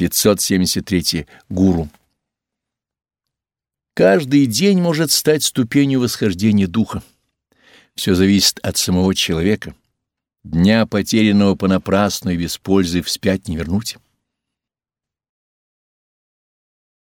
573. Гуру. Каждый день может стать ступенью восхождения духа. Все зависит от самого человека. Дня, потерянного понапрасну и без пользы, вспять не вернуть.